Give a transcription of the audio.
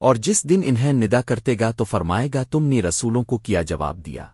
اور جس دن انہیں ندا کرتے گا تو فرمائے گا، تم نے رسولوں کو کیا جواب دیا۔